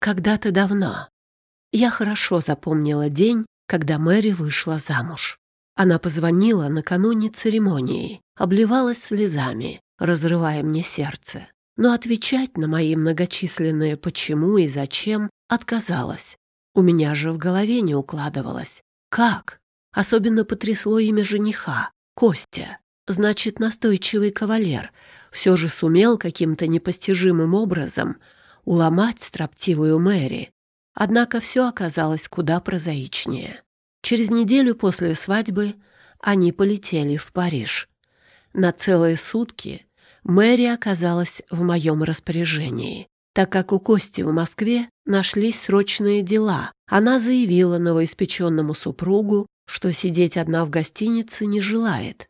Когда-то давно. Я хорошо запомнила день, когда Мэри вышла замуж. Она позвонила накануне церемонии, обливалась слезами, разрывая мне сердце. Но отвечать на мои многочисленные «почему» и «зачем» отказалась. У меня же в голове не укладывалось. Как? Особенно потрясло имя жениха — Костя. Значит, настойчивый кавалер все же сумел каким-то непостижимым образом уломать строптивую Мэри. Однако все оказалось куда прозаичнее. Через неделю после свадьбы они полетели в Париж. На целые сутки Мэри оказалась в моем распоряжении. Так как у Кости в Москве нашлись срочные дела, она заявила новоиспеченному супругу, что сидеть одна в гостинице не желает.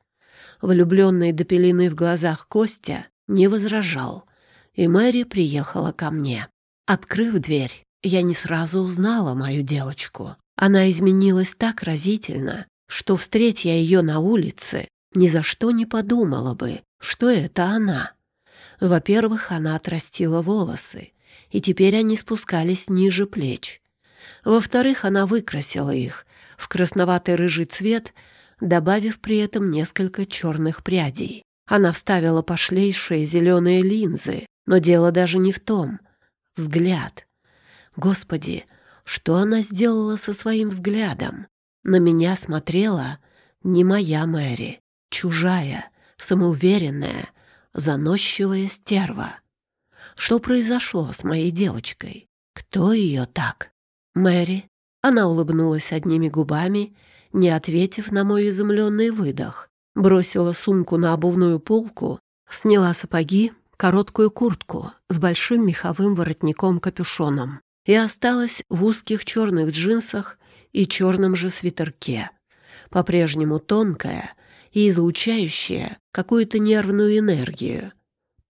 Влюбленный до пелены в глазах Костя не возражал, и Мэри приехала ко мне. Открыв дверь, я не сразу узнала мою девочку. Она изменилась так разительно, что, встреть я ее на улице, ни за что не подумала бы, что это она. Во-первых, она отрастила волосы, и теперь они спускались ниже плеч. Во-вторых, она выкрасила их в красноватый рыжий цвет, добавив при этом несколько черных прядей. Она вставила пошлейшие зеленые линзы, но дело даже не в том. Взгляд. Господи, что она сделала со своим взглядом? На меня смотрела не моя Мэри, чужая, самоуверенная, заносчивая стерва. Что произошло с моей девочкой? Кто ее так? Мэри? Она улыбнулась одними губами, не ответив на мой изумленный выдох. Бросила сумку на обувную полку, сняла сапоги, короткую куртку с большим меховым воротником-капюшоном и осталась в узких черных джинсах и черном же свитерке. По-прежнему тонкая и излучающая какую-то нервную энергию.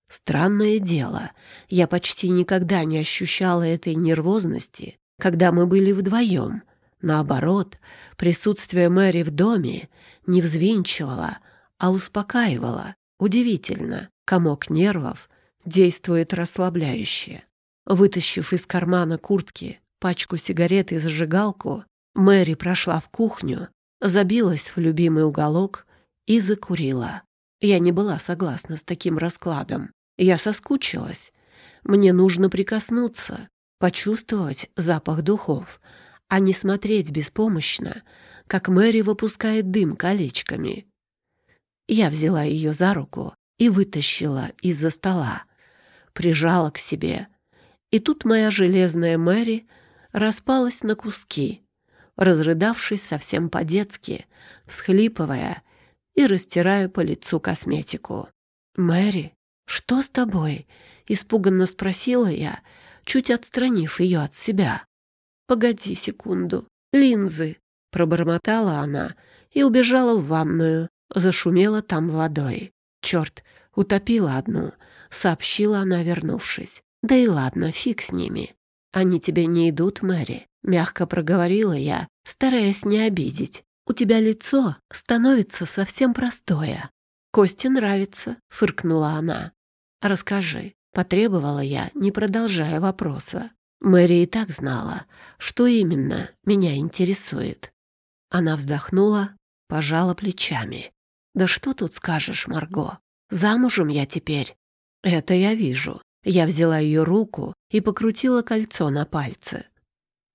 Странное дело, я почти никогда не ощущала этой нервозности, когда мы были вдвоем. Наоборот, присутствие Мэри в доме не взвинчивало, а успокаивало. Удивительно, комок нервов действует расслабляюще. Вытащив из кармана куртки пачку сигарет и зажигалку, Мэри прошла в кухню, забилась в любимый уголок и закурила. Я не была согласна с таким раскладом. Я соскучилась. Мне нужно прикоснуться, почувствовать запах духов, а не смотреть беспомощно, как Мэри выпускает дым колечками. Я взяла ее за руку и вытащила из-за стола, прижала к себе — и тут моя железная Мэри распалась на куски, разрыдавшись совсем по-детски, всхлипывая и растирая по лицу косметику. «Мэри, что с тобой?» — испуганно спросила я, чуть отстранив ее от себя. «Погоди секунду. Линзы!» — пробормотала она и убежала в ванную, зашумела там водой. «Черт, утопила одну», — сообщила она, вернувшись. Да и ладно, фиг с ними. Они тебе не идут, Мэри, мягко проговорила я, стараясь не обидеть. У тебя лицо становится совсем простое. Косте нравится, фыркнула она. Расскажи, потребовала я, не продолжая вопроса. Мэри и так знала, что именно меня интересует. Она вздохнула, пожала плечами. «Да что тут скажешь, Марго? Замужем я теперь». «Это я вижу. Я взяла ее руку и покрутила кольцо на пальце.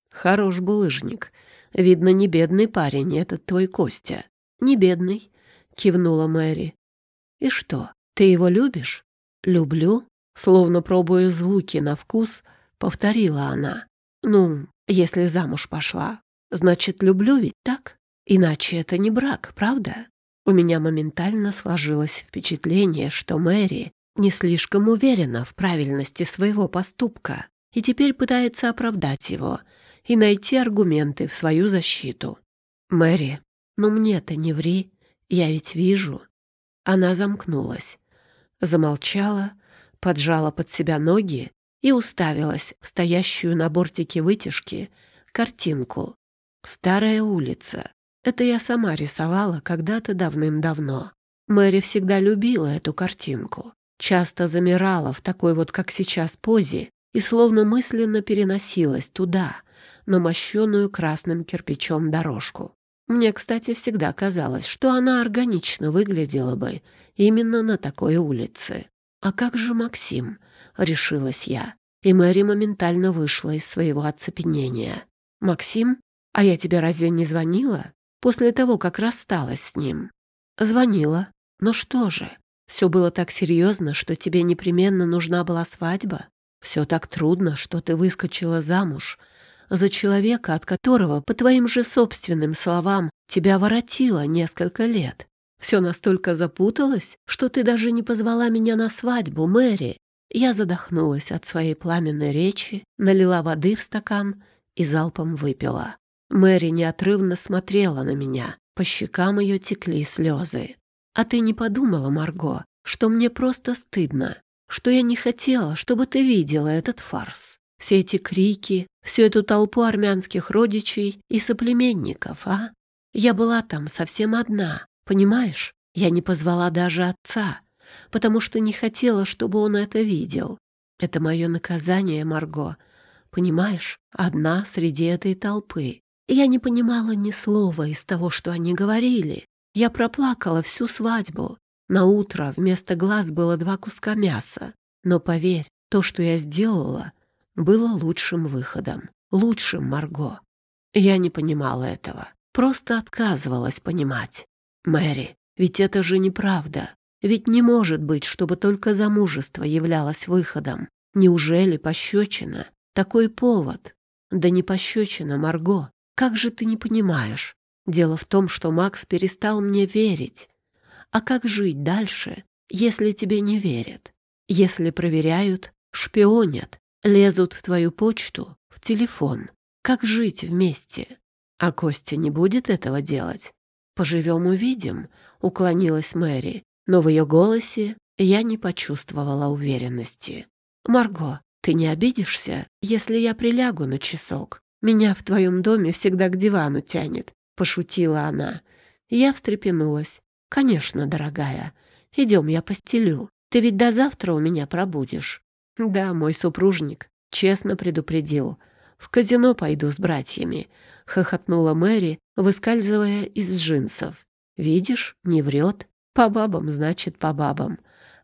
Хорош булыжник. Видно, не бедный парень этот твой Костя. Не бедный, кивнула Мэри. И что, ты его любишь? Люблю, словно пробуя звуки на вкус, повторила она. Ну, если замуж пошла, значит, люблю ведь так? Иначе это не брак, правда? У меня моментально сложилось впечатление, что Мэри не слишком уверена в правильности своего поступка и теперь пытается оправдать его и найти аргументы в свою защиту. «Мэри, ну мне-то не ври, я ведь вижу». Она замкнулась, замолчала, поджала под себя ноги и уставилась в стоящую на бортике вытяжки картинку. «Старая улица». Это я сама рисовала когда-то давным-давно. Мэри всегда любила эту картинку часто замирала в такой вот, как сейчас, позе и словно мысленно переносилась туда, на мощенную красным кирпичом дорожку. Мне, кстати, всегда казалось, что она органично выглядела бы именно на такой улице. «А как же Максим?» — решилась я. И Мэри моментально вышла из своего оцепенения. «Максим? А я тебе разве не звонила? После того, как рассталась с ним?» «Звонила. Но что же? Все было так серьезно, что тебе непременно нужна была свадьба? Все так трудно, что ты выскочила замуж за человека, от которого, по твоим же собственным словам, тебя воротило несколько лет. Все настолько запуталось, что ты даже не позвала меня на свадьбу, Мэри. Я задохнулась от своей пламенной речи, налила воды в стакан и залпом выпила. Мэри неотрывно смотрела на меня, по щекам ее текли слезы. «А ты не подумала, Марго, что мне просто стыдно, что я не хотела, чтобы ты видела этот фарс? Все эти крики, всю эту толпу армянских родичей и соплеменников, а? Я была там совсем одна, понимаешь? Я не позвала даже отца, потому что не хотела, чтобы он это видел. Это мое наказание, Марго. Понимаешь, одна среди этой толпы. Я не понимала ни слова из того, что они говорили. Я проплакала всю свадьбу. На утро вместо глаз было два куска мяса. Но поверь, то, что я сделала, было лучшим выходом, лучшим Марго. Я не понимала этого, просто отказывалась понимать. Мэри, ведь это же неправда. Ведь не может быть, чтобы только замужество являлось выходом. Неужели пощечина? Такой повод. Да не пощечина, Марго. Как же ты не понимаешь? Дело в том, что Макс перестал мне верить. А как жить дальше, если тебе не верят? Если проверяют, шпионят, лезут в твою почту, в телефон. Как жить вместе? А Костя не будет этого делать? Поживем — увидим, — уклонилась Мэри, но в ее голосе я не почувствовала уверенности. «Марго, ты не обидишься, если я прилягу на часок? Меня в твоем доме всегда к дивану тянет», — пошутила она. Я встрепенулась. «Конечно, дорогая. Идем, я постелю. Ты ведь до завтра у меня пробудешь». Да, мой супружник честно предупредил. В казино пойду с братьями, хохотнула Мэри, выскальзывая из джинсов. Видишь, не врет. По бабам, значит, по бабам.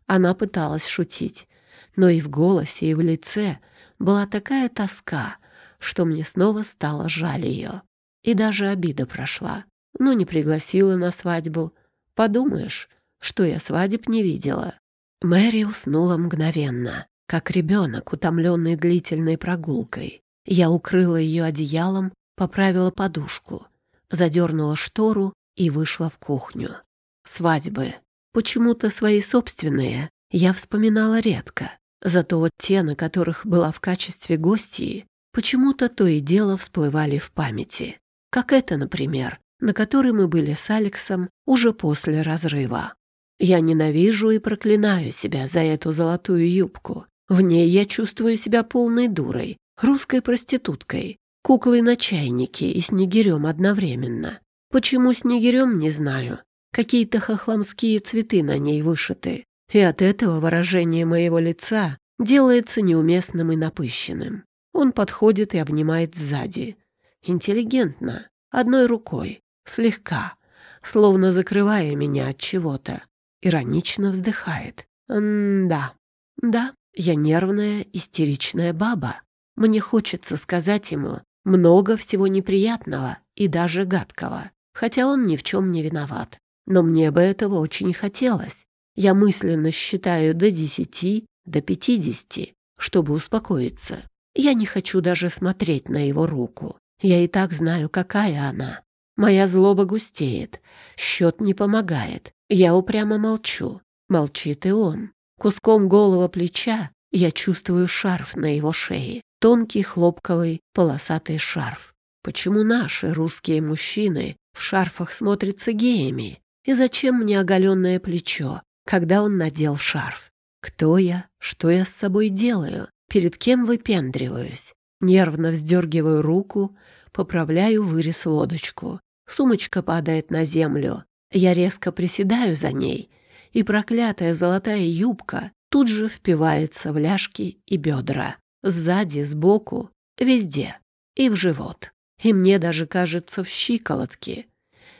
Она пыталась шутить, но и в голосе, и в лице была такая тоска, что мне снова стало жаль ее. И даже обида прошла. Ну, не пригласила на свадьбу. Подумаешь, что я свадеб не видела. Мэри уснула мгновенно как ребенок, утомленный длительной прогулкой. Я укрыла ее одеялом, поправила подушку, задернула штору и вышла в кухню. Свадьбы. Почему-то свои собственные я вспоминала редко. Зато вот те, на которых была в качестве гостьи, почему-то то и дело всплывали в памяти. Как это, например, на которой мы были с Алексом уже после разрыва. Я ненавижу и проклинаю себя за эту золотую юбку, в ней я чувствую себя полной дурой, русской проституткой, куклой на чайнике и снегирем одновременно. Почему снегирем, не знаю. Какие-то хохломские цветы на ней вышиты. И от этого выражение моего лица делается неуместным и напыщенным. Он подходит и обнимает сзади. Интеллигентно, одной рукой, слегка, словно закрывая меня от чего-то. Иронично вздыхает. М-да. Да, я нервная, истеричная баба. Мне хочется сказать ему много всего неприятного и даже гадкого, хотя он ни в чем не виноват. Но мне бы этого очень хотелось. Я мысленно считаю до десяти, до пятидесяти, чтобы успокоиться. Я не хочу даже смотреть на его руку. Я и так знаю, какая она. Моя злоба густеет, счет не помогает. Я упрямо молчу. Молчит и он. Куском голого плеча я чувствую шарф на его шее. Тонкий хлопковый полосатый шарф. Почему наши русские мужчины в шарфах смотрятся геями? И зачем мне оголенное плечо, когда он надел шарф? Кто я? Что я с собой делаю? Перед кем выпендриваюсь? Нервно вздергиваю руку, поправляю вырез лодочку. Сумочка падает на землю. Я резко приседаю за ней — и проклятая золотая юбка тут же впивается в ляжки и бедра. сзади, сбоку, везде. И в живот. И мне даже кажется в щиколотке.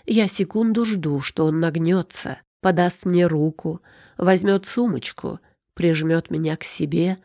Я секунду жду, что он нагнется, подаст мне руку, возьмет сумочку, прижмет меня к себе.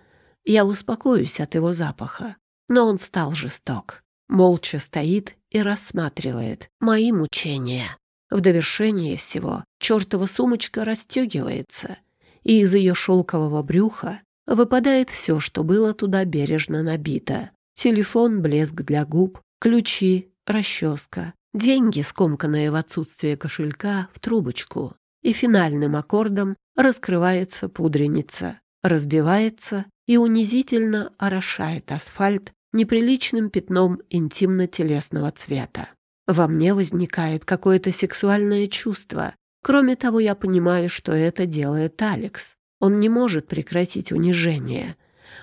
Я успокоюсь от его запаха. Но он стал жесток. Молча стоит и рассматривает мои мучения. В довершение всего чертова сумочка расстегивается, и из ее шелкового брюха выпадает все, что было туда бережно набито. Телефон, блеск для губ, ключи, расческа, деньги, скомканные в отсутствие кошелька, в трубочку. И финальным аккордом раскрывается пудреница, разбивается и унизительно орошает асфальт неприличным пятном интимно-телесного цвета. Во мне возникает какое-то сексуальное чувство. Кроме того, я понимаю, что это делает Алекс. Он не может прекратить унижение.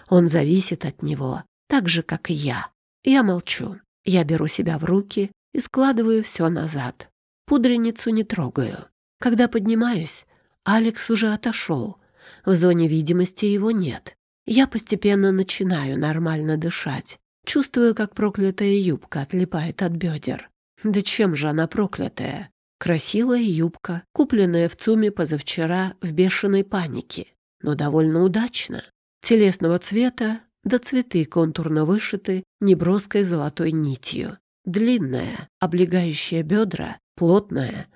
Он зависит от него, так же, как и я. Я молчу. Я беру себя в руки и складываю все назад. Пудреницу не трогаю. Когда поднимаюсь, Алекс уже отошел. В зоне видимости его нет. Я постепенно начинаю нормально дышать. Чувствую, как проклятая юбка отлипает от бедер. Да чем же она проклятая? Красивая юбка, купленная в ЦУМе позавчера в бешеной панике, но довольно удачно. Телесного цвета, да цветы контурно вышиты неброской золотой нитью. Длинная, облегающая бедра, плотная,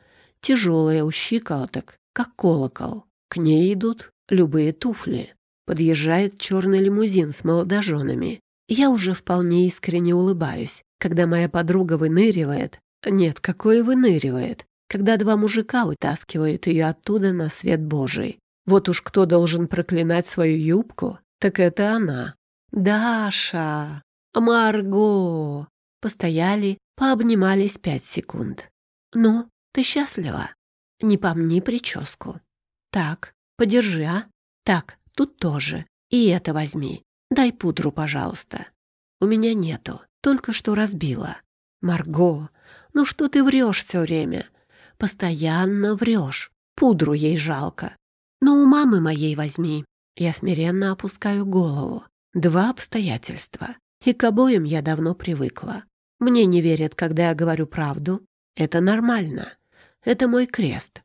тяжелая у щиколоток, как колокол. К ней идут любые туфли. Подъезжает черный лимузин с молодоженами. Я уже вполне искренне улыбаюсь, когда моя подруга выныривает, нет, какое выныривает, когда два мужика вытаскивают ее оттуда на свет Божий. Вот уж кто должен проклинать свою юбку, так это она. «Даша! Марго!» Постояли, пообнимались пять секунд. «Ну, ты счастлива?» «Не помни прическу». «Так, подержи, а? Так, тут тоже. И это возьми. Дай пудру, пожалуйста». «У меня нету. Только что разбила. Марго, ну что ты врешь все время? Постоянно врешь. Пудру ей жалко. Ну, у мамы моей возьми. Я смиренно опускаю голову. Два обстоятельства. И к обоим я давно привыкла. Мне не верят, когда я говорю правду. Это нормально. Это мой крест.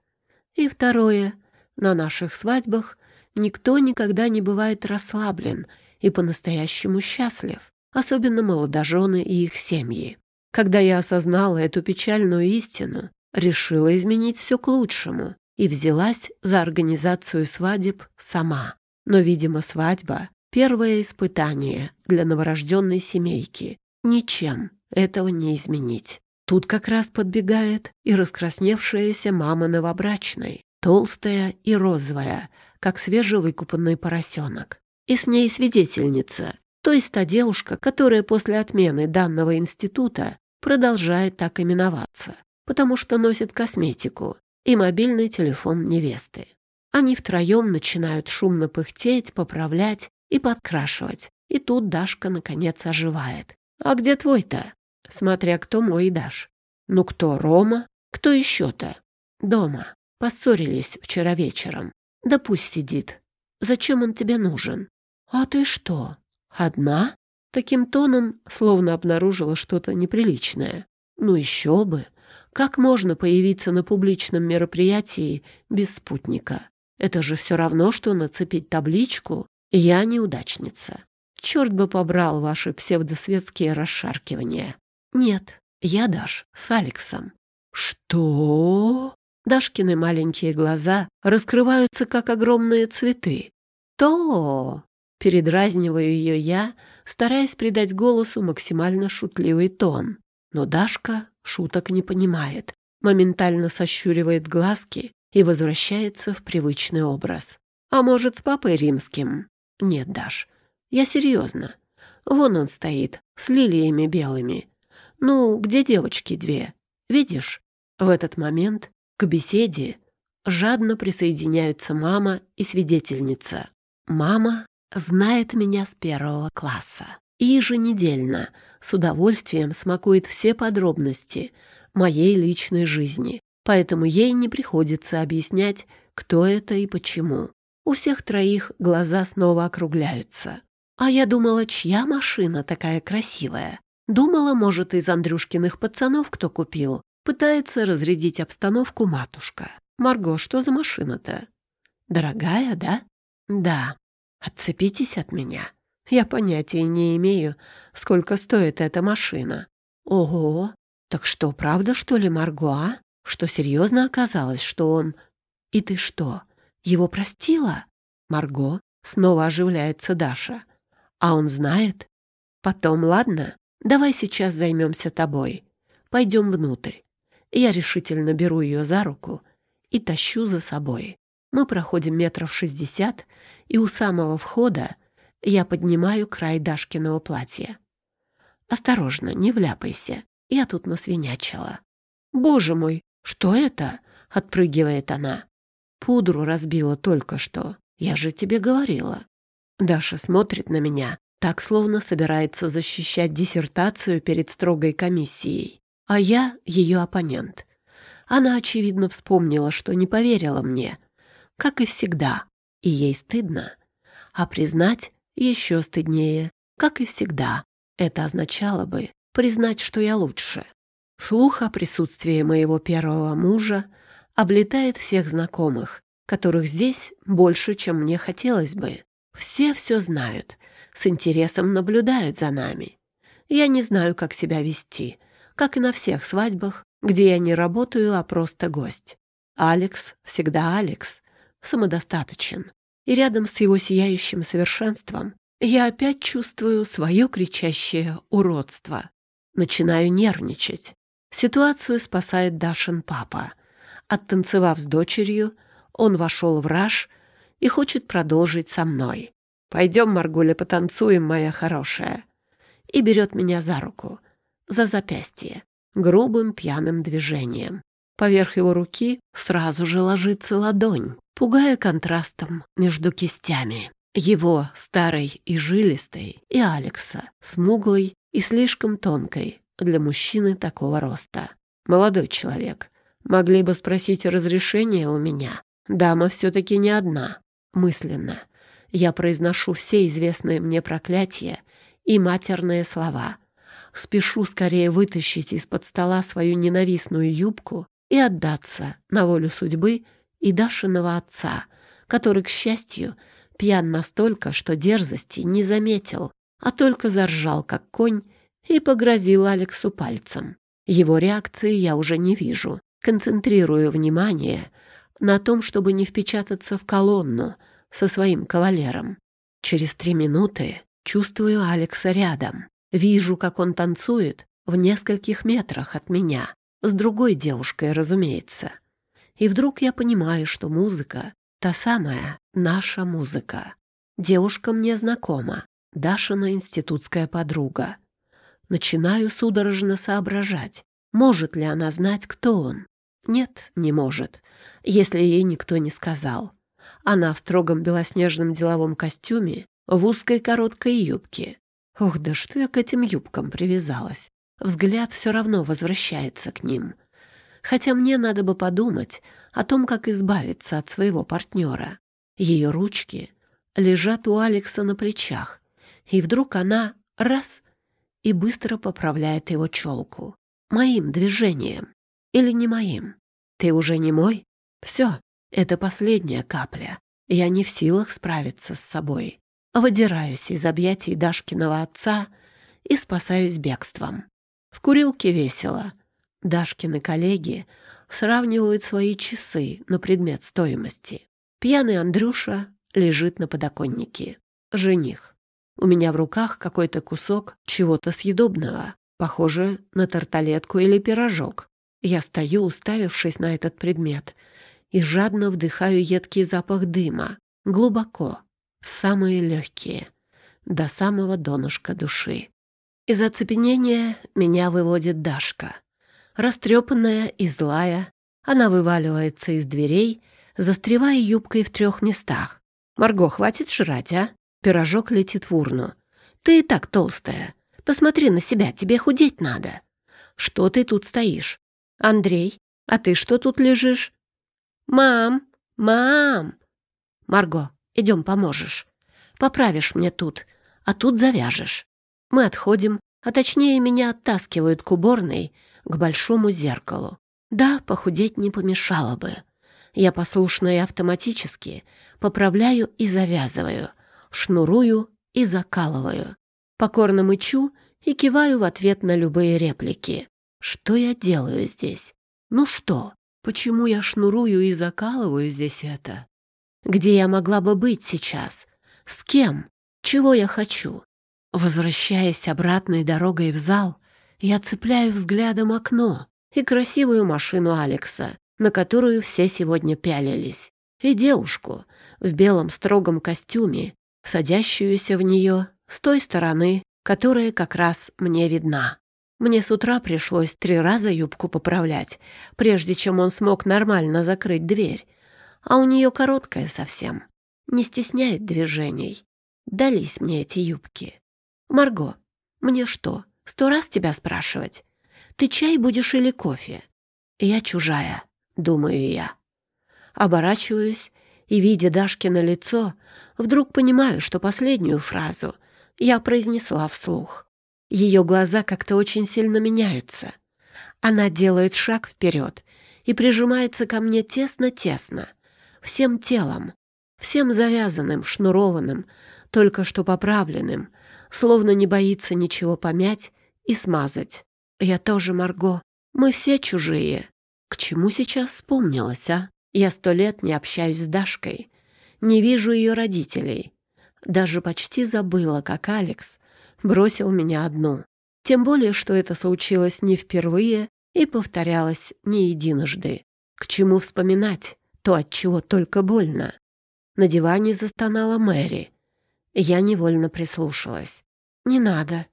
И второе. На наших свадьбах никто никогда не бывает расслаблен и по-настоящему счастлив особенно молодожены и их семьи. Когда я осознала эту печальную истину, решила изменить все к лучшему и взялась за организацию свадеб сама. Но, видимо, свадьба — первое испытание для новорожденной семейки. Ничем этого не изменить. Тут как раз подбегает и раскрасневшаяся мама новобрачной, толстая и розовая, как свежевыкупанный поросенок. И с ней свидетельница, то есть та девушка, которая после отмены данного института продолжает так именоваться, потому что носит косметику и мобильный телефон невесты. Они втроем начинают шумно пыхтеть, поправлять и подкрашивать. И тут Дашка, наконец, оживает. «А где твой-то?» Смотря кто мой Даш. «Ну кто, Рома? Кто еще-то?» «Дома. Поссорились вчера вечером. Да пусть сидит. Зачем он тебе нужен?» «А ты что?» «Одна?» Таким тоном словно обнаружила что-то неприличное. Ну еще бы! Как можно появиться на публичном мероприятии без спутника? Это же все равно, что нацепить табличку «Я неудачница». Черт бы побрал ваши псевдосветские расшаркивания. Нет, я Даш с Алексом. Что? Дашкины маленькие глаза раскрываются, как огромные цветы. То! Передразниваю ее я, стараясь придать голосу максимально шутливый тон. Но Дашка шуток не понимает, моментально сощуривает глазки и возвращается в привычный образ. А может, с папой римским? Нет, Даш, я серьезно. Вон он стоит, с лилиями белыми. Ну, где девочки две? Видишь? В этот момент к беседе жадно присоединяются мама и свидетельница. Мама знает меня с первого класса и еженедельно с удовольствием смакует все подробности моей личной жизни, поэтому ей не приходится объяснять, кто это и почему. У всех троих глаза снова округляются. А я думала, чья машина такая красивая? Думала, может, из Андрюшкиных пацанов кто купил. Пытается разрядить обстановку матушка. Марго, что за машина-то? Дорогая, да? Да. Отцепитесь от меня. Я понятия не имею, сколько стоит эта машина. Ого! Так что, правда, что ли, Марго, а? Что серьезно оказалось, что он... И ты что, его простила? Марго, снова оживляется Даша. А он знает? Потом, ладно, давай сейчас займемся тобой. Пойдем внутрь. Я решительно беру ее за руку и тащу за собой. Мы проходим метров шестьдесят, и у самого входа я поднимаю край Дашкиного платья. «Осторожно, не вляпайся. Я тут насвинячила». «Боже мой, что это?» — отпрыгивает она. «Пудру разбила только что. Я же тебе говорила». Даша смотрит на меня, так словно собирается защищать диссертацию перед строгой комиссией. А я ее оппонент. Она, очевидно, вспомнила, что не поверила мне, как и всегда, и ей стыдно. А признать еще стыднее, как и всегда. Это означало бы признать, что я лучше. Слух о присутствии моего первого мужа облетает всех знакомых, которых здесь больше, чем мне хотелось бы. Все все знают, с интересом наблюдают за нами. Я не знаю, как себя вести, как и на всех свадьбах, где я не работаю, а просто гость. Алекс всегда Алекс, самодостаточен. И рядом с его сияющим совершенством я опять чувствую свое кричащее уродство. Начинаю нервничать. Ситуацию спасает Дашин папа. Оттанцевав с дочерью, он вошел в раж и хочет продолжить со мной. «Пойдем, Маргуля, потанцуем, моя хорошая». И берет меня за руку, за запястье, грубым пьяным движением. Поверх его руки сразу же ложится ладонь, пугая контрастом между кистями. Его старой и жилистой, и Алекса, смуглой и слишком тонкой для мужчины такого роста. Молодой человек, могли бы спросить разрешения у меня. Дама все-таки не одна. Мысленно. Я произношу все известные мне проклятия и матерные слова. Спешу скорее вытащить из-под стола свою ненавистную юбку и отдаться на волю судьбы и Дашиного отца, который, к счастью, пьян настолько, что дерзости не заметил, а только заржал, как конь, и погрозил Алексу пальцем. Его реакции я уже не вижу. Концентрирую внимание на том, чтобы не впечататься в колонну со своим кавалером. Через три минуты чувствую Алекса рядом. Вижу, как он танцует в нескольких метрах от меня. С другой девушкой, разумеется. И вдруг я понимаю, что музыка — та самая наша музыка. Девушка мне знакома, Дашина институтская подруга. Начинаю судорожно соображать, может ли она знать, кто он. Нет, не может, если ей никто не сказал. Она в строгом белоснежном деловом костюме, в узкой короткой юбке. Ох, да что я к этим юбкам привязалась. Взгляд все равно возвращается к ним. Хотя мне надо бы подумать о том, как избавиться от своего партнера. Ее ручки лежат у Алекса на плечах, и вдруг она раз и быстро поправляет его челку. Моим движением. Или не моим. Ты уже не мой? Все, это последняя капля. Я не в силах справиться с собой. Выдираюсь из объятий Дашкиного отца и спасаюсь бегством. В курилке весело. Дашкины коллеги сравнивают свои часы на предмет стоимости. Пьяный Андрюша лежит на подоконнике. Жених. У меня в руках какой-то кусок чего-то съедобного, похоже на тарталетку или пирожок. Я стою, уставившись на этот предмет, и жадно вдыхаю едкий запах дыма, глубоко, самые легкие, до самого донышка души. Из оцепенения меня выводит Дашка. Растрепанная и злая, она вываливается из дверей, застревая юбкой в трех местах. «Марго, хватит жрать, а?» Пирожок летит в урну. «Ты и так толстая. Посмотри на себя, тебе худеть надо». «Что ты тут стоишь?» «Андрей, а ты что тут лежишь?» «Мам! Мам!» «Марго, идем поможешь. Поправишь мне тут, а тут завяжешь. Мы отходим, а точнее меня оттаскивают к уборной, к большому зеркалу. Да, похудеть не помешало бы. Я послушно и автоматически поправляю и завязываю, шнурую и закалываю. Покорно мычу и киваю в ответ на любые реплики. Что я делаю здесь? Ну что? Почему я шнурую и закалываю здесь это? Где я могла бы быть сейчас? С кем? Чего я хочу? Возвращаясь обратной дорогой в зал, я цепляю взглядом окно и красивую машину Алекса, на которую все сегодня пялились, и девушку в белом строгом костюме, садящуюся в нее с той стороны, которая как раз мне видна. Мне с утра пришлось три раза юбку поправлять, прежде чем он смог нормально закрыть дверь, а у нее короткая совсем, не стесняет движений. Дались мне эти юбки. Марго, мне что, сто раз тебя спрашивать? Ты чай будешь или кофе? Я чужая, думаю я. Оборачиваюсь и, видя Дашкино лицо, вдруг понимаю, что последнюю фразу я произнесла вслух. Ее глаза как-то очень сильно меняются. Она делает шаг вперед и прижимается ко мне тесно-тесно, всем телом, всем завязанным, шнурованным, только что поправленным, словно не боится ничего помять и смазать. Я тоже Марго. Мы все чужие. К чему сейчас вспомнилась, а? Я сто лет не общаюсь с Дашкой. Не вижу ее родителей. Даже почти забыла, как Алекс бросил меня одну. Тем более, что это случилось не впервые и повторялось не единожды. К чему вспоминать то, от чего только больно? На диване застонала Мэри. Я невольно прислушалась. «Не надо».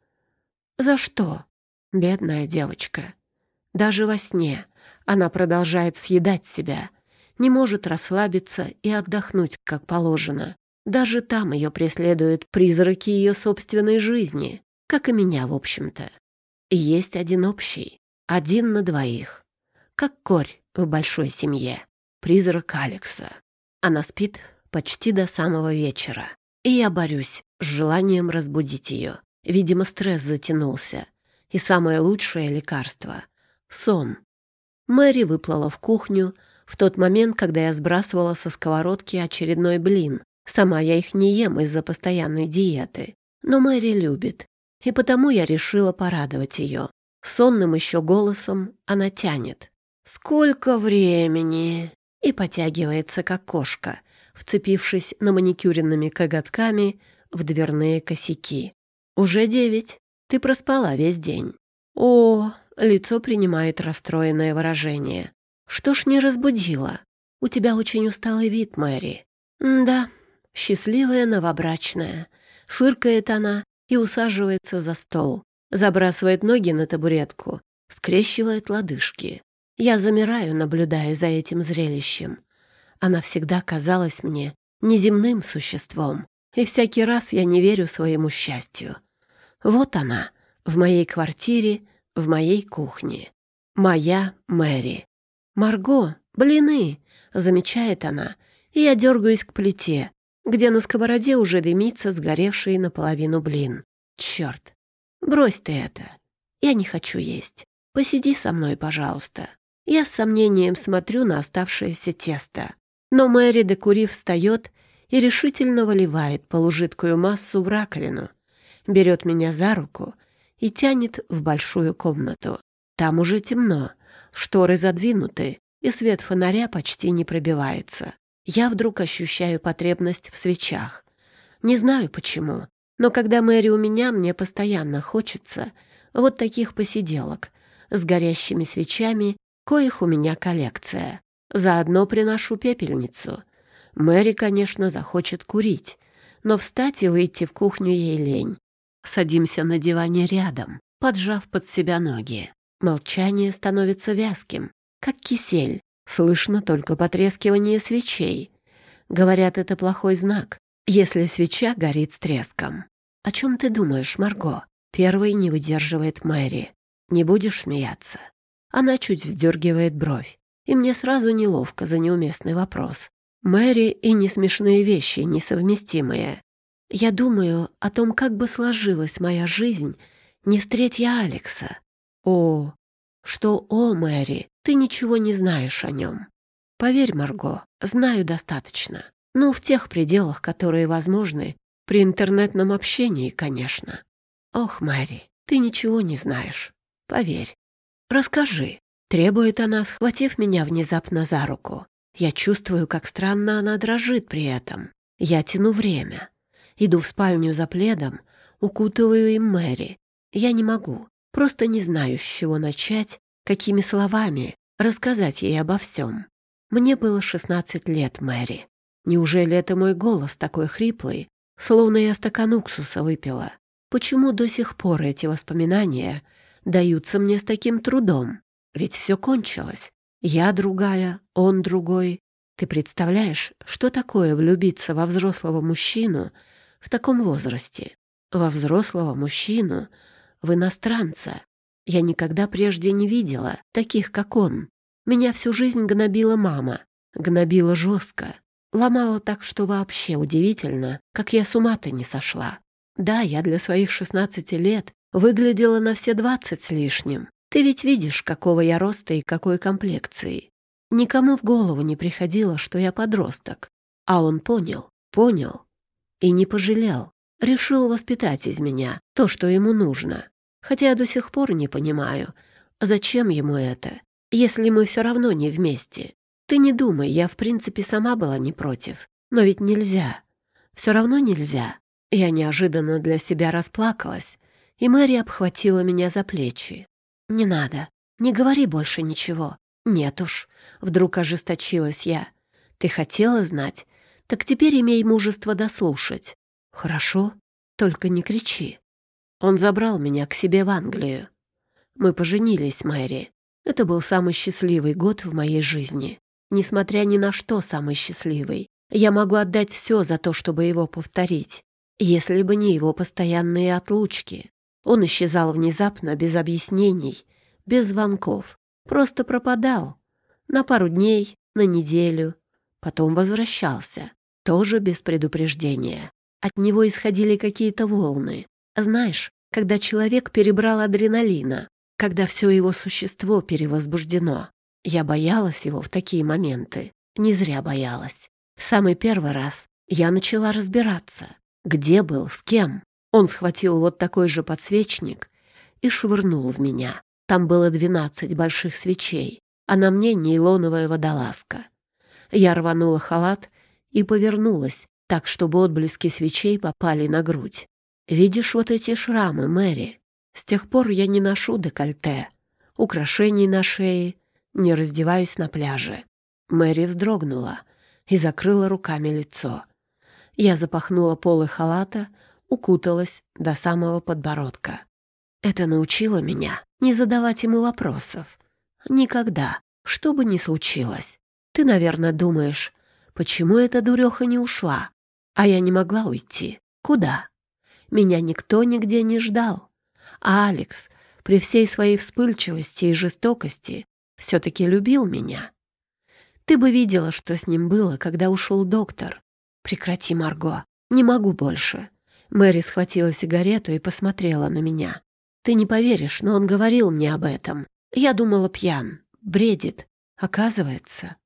«За что?» Бедная девочка. Даже во сне она продолжает съедать себя, не может расслабиться и отдохнуть, как положено. Даже там ее преследуют призраки ее собственной жизни, как и меня, в общем-то. И есть один общий, один на двоих, как корь в большой семье, призрак Алекса. Она спит почти до самого вечера, и я борюсь с желанием разбудить ее. Видимо, стресс затянулся. И самое лучшее лекарство — сон. Мэри выплыла в кухню в тот момент, когда я сбрасывала со сковородки очередной блин. Сама я их не ем из-за постоянной диеты. Но Мэри любит. И потому я решила порадовать ее. Сонным еще голосом она тянет. «Сколько времени?» И потягивается, как кошка, вцепившись на маникюренными коготками в дверные косяки. «Уже девять. Ты проспала весь день». «О!» — лицо принимает расстроенное выражение. «Что ж не разбудила? У тебя очень усталый вид, Мэри». «Да, счастливая новобрачная». Фыркает она и усаживается за стол. Забрасывает ноги на табуретку, скрещивает лодыжки. Я замираю, наблюдая за этим зрелищем. Она всегда казалась мне неземным существом, и всякий раз я не верю своему счастью. Вот она, в моей квартире, в моей кухне. Моя Мэри. «Марго, блины!» — замечает она, и я дергаюсь к плите, где на сковороде уже дымится сгоревший наполовину блин. Черт! Брось ты это. Я не хочу есть. Посиди со мной, пожалуйста. Я с сомнением смотрю на оставшееся тесто. Но Мэри, докурив, встает и решительно выливает полужидкую массу в раковину берет меня за руку и тянет в большую комнату. Там уже темно, шторы задвинуты, и свет фонаря почти не пробивается. Я вдруг ощущаю потребность в свечах. Не знаю почему, но когда Мэри у меня, мне постоянно хочется вот таких посиделок с горящими свечами, коих у меня коллекция. Заодно приношу пепельницу. Мэри, конечно, захочет курить, но встать и выйти в кухню ей лень. Садимся на диване рядом, поджав под себя ноги. Молчание становится вязким, как кисель. Слышно только потрескивание свечей. Говорят, это плохой знак, если свеча горит с треском. «О чем ты думаешь, Марго?» Первый не выдерживает Мэри. «Не будешь смеяться?» Она чуть вздергивает бровь, и мне сразу неловко за неуместный вопрос. Мэри и несмешные вещи несовместимые. Я думаю о том, как бы сложилась моя жизнь, не встреть я Алекса. О, что, о, Мэри, ты ничего не знаешь о нем. Поверь, Марго, знаю достаточно. Ну, в тех пределах, которые возможны при интернетном общении, конечно. Ох, Мэри, ты ничего не знаешь. Поверь. Расскажи. Требует она, схватив меня внезапно за руку. Я чувствую, как странно она дрожит при этом. Я тяну время. Иду в спальню за пледом, укутываю им Мэри. Я не могу, просто не знаю, с чего начать, какими словами рассказать ей обо всем. Мне было 16 лет, Мэри. Неужели это мой голос такой хриплый, словно я стакан уксуса выпила? Почему до сих пор эти воспоминания даются мне с таким трудом? Ведь все кончилось. Я другая, он другой. Ты представляешь, что такое влюбиться во взрослого мужчину в таком возрасте, во взрослого мужчину, в иностранца. Я никогда прежде не видела таких, как он. Меня всю жизнь гнобила мама, гнобила жестко, ломала так, что вообще удивительно, как я с ума-то не сошла. Да, я для своих шестнадцати лет выглядела на все двадцать с лишним. Ты ведь видишь, какого я роста и какой комплекции. Никому в голову не приходило, что я подросток. А он понял, понял и не пожалел. Решил воспитать из меня то, что ему нужно. Хотя я до сих пор не понимаю, зачем ему это, если мы все равно не вместе. Ты не думай, я в принципе сама была не против. Но ведь нельзя. Все равно нельзя. Я неожиданно для себя расплакалась, и Мэри обхватила меня за плечи. «Не надо, не говори больше ничего. Нет уж», — вдруг ожесточилась я. «Ты хотела знать, так теперь имей мужество дослушать. Хорошо, только не кричи. Он забрал меня к себе в Англию. Мы поженились, Мэри. Это был самый счастливый год в моей жизни. Несмотря ни на что, самый счастливый. Я могу отдать все за то, чтобы его повторить. Если бы не его постоянные отлучки. Он исчезал внезапно, без объяснений, без звонков. Просто пропадал. На пару дней, на неделю. Потом возвращался тоже без предупреждения. От него исходили какие-то волны. Знаешь, когда человек перебрал адреналина, когда все его существо перевозбуждено. Я боялась его в такие моменты. Не зря боялась. В самый первый раз я начала разбираться. Где был, с кем. Он схватил вот такой же подсвечник и швырнул в меня. Там было двенадцать больших свечей, а на мне нейлоновая водолазка. Я рванула халат и повернулась, так, чтобы отблески свечей попали на грудь. «Видишь вот эти шрамы, Мэри? С тех пор я не ношу декольте, украшений на шее, не раздеваюсь на пляже». Мэри вздрогнула и закрыла руками лицо. Я запахнула полы халата, укуталась до самого подбородка. Это научило меня не задавать ему вопросов. Никогда, что бы ни случилось. Ты, наверное, думаешь, Почему эта дуреха не ушла? А я не могла уйти. Куда? Меня никто нигде не ждал. А Алекс, при всей своей вспыльчивости и жестокости, все-таки любил меня. Ты бы видела, что с ним было, когда ушел доктор. Прекрати, Марго. Не могу больше. Мэри схватила сигарету и посмотрела на меня. Ты не поверишь, но он говорил мне об этом. Я думала, пьян, бредит. Оказывается.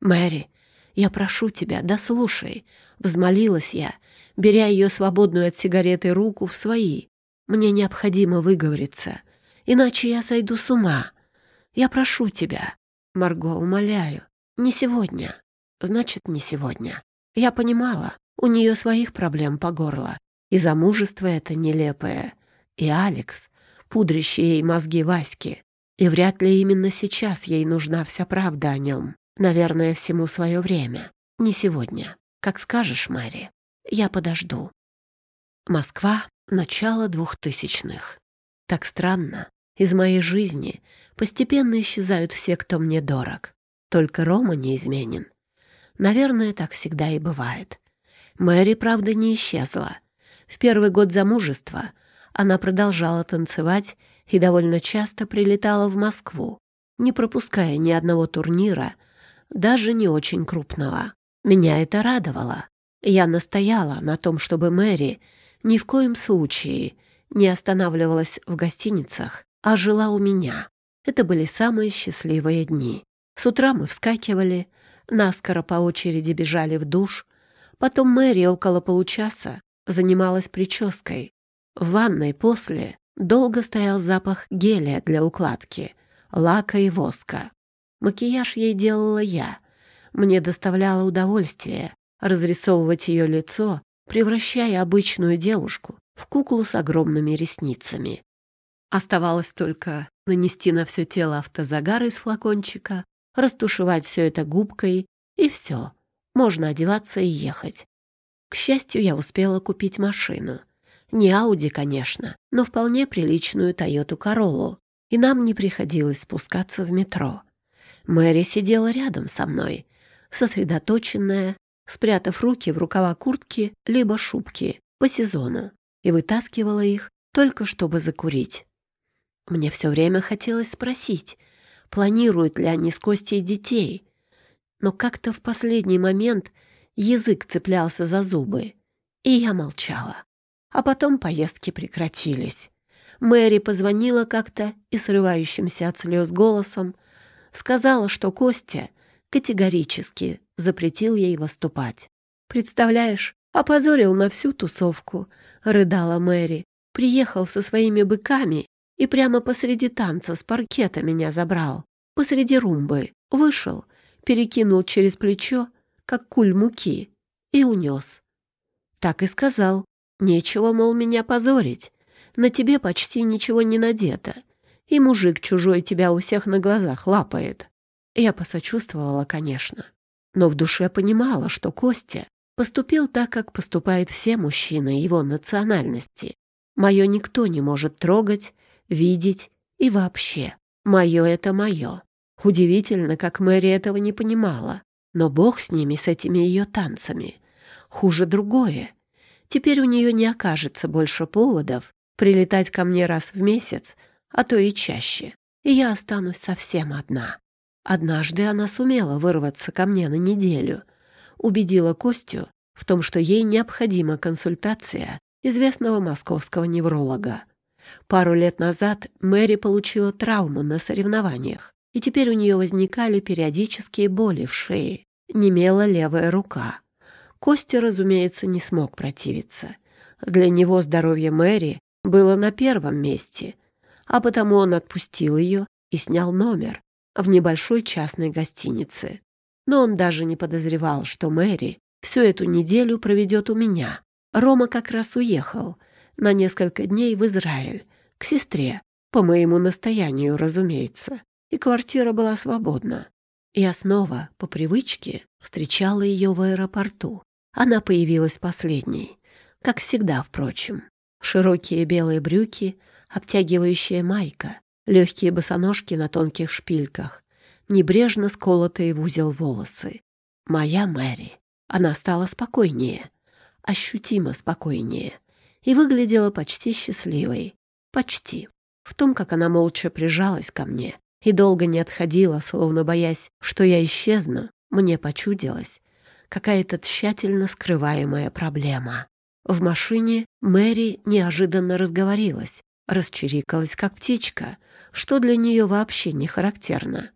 Мэри, «Я прошу тебя, дослушай», — взмолилась я, беря ее свободную от сигареты руку в свои. «Мне необходимо выговориться, иначе я сойду с ума. Я прошу тебя, Марго, умоляю, не сегодня. Значит, не сегодня. Я понимала, у нее своих проблем по горло, и замужество это нелепое, и Алекс, пудрящий ей мозги Васьки, и вряд ли именно сейчас ей нужна вся правда о нем. Наверное, всему свое время. Не сегодня. Как скажешь, Мэри. Я подожду. Москва. Начало двухтысячных. Так странно. Из моей жизни постепенно исчезают все, кто мне дорог. Только Рома неизменен. Наверное, так всегда и бывает. Мэри, правда, не исчезла. В первый год замужества она продолжала танцевать и довольно часто прилетала в Москву, не пропуская ни одного турнира — даже не очень крупного. Меня это радовало. Я настояла на том, чтобы Мэри ни в коем случае не останавливалась в гостиницах, а жила у меня. Это были самые счастливые дни. С утра мы вскакивали, наскоро по очереди бежали в душ. Потом Мэри около получаса занималась прической. В ванной после долго стоял запах геля для укладки, лака и воска. Макияж ей делала я. Мне доставляло удовольствие разрисовывать ее лицо, превращая обычную девушку в куклу с огромными ресницами. Оставалось только нанести на все тело автозагар из флакончика, растушевать все это губкой, и все. Можно одеваться и ехать. К счастью, я успела купить машину. Не Ауди, конечно, но вполне приличную Тойоту Короллу, и нам не приходилось спускаться в метро. Мэри сидела рядом со мной, сосредоточенная, спрятав руки в рукава куртки либо шубки по сезону, и вытаскивала их только чтобы закурить. Мне все время хотелось спросить, планируют ли они с Костей детей, но как-то в последний момент язык цеплялся за зубы, и я молчала. А потом поездки прекратились. Мэри позвонила как-то и срывающимся от слез голосом сказала, что Костя категорически запретил ей выступать. «Представляешь, опозорил на всю тусовку», — рыдала Мэри. «Приехал со своими быками и прямо посреди танца с паркета меня забрал. Посреди румбы. Вышел, перекинул через плечо, как куль муки, и унес. Так и сказал. Нечего, мол, меня позорить. На тебе почти ничего не надето и мужик чужой тебя у всех на глазах лапает. Я посочувствовала, конечно, но в душе понимала, что Костя поступил так, как поступают все мужчины его национальности. Мое никто не может трогать, видеть и вообще. Мое — это мое. Удивительно, как Мэри этого не понимала. Но бог с ними, с этими ее танцами. Хуже другое. Теперь у нее не окажется больше поводов прилетать ко мне раз в месяц а то и чаще, и я останусь совсем одна. Однажды она сумела вырваться ко мне на неделю, убедила Костю в том, что ей необходима консультация известного московского невролога. Пару лет назад Мэри получила травму на соревнованиях, и теперь у нее возникали периодические боли в шее. Немела левая рука. Костя, разумеется, не смог противиться. Для него здоровье Мэри было на первом месте, а потому он отпустил ее и снял номер в небольшой частной гостинице. Но он даже не подозревал, что Мэри всю эту неделю проведет у меня. Рома как раз уехал на несколько дней в Израиль, к сестре, по моему настоянию, разумеется, и квартира была свободна. Я снова, по привычке, встречала ее в аэропорту. Она появилась последней, как всегда, впрочем. Широкие белые брюки — обтягивающая майка, легкие босоножки на тонких шпильках, небрежно сколотые в узел волосы. Моя Мэри. Она стала спокойнее, ощутимо спокойнее, и выглядела почти счастливой. Почти. В том, как она молча прижалась ко мне и долго не отходила, словно боясь, что я исчезну, мне почудилась какая-то тщательно скрываемая проблема. В машине Мэри неожиданно разговорилась, расчирикалась, как птичка, что для нее вообще не характерно.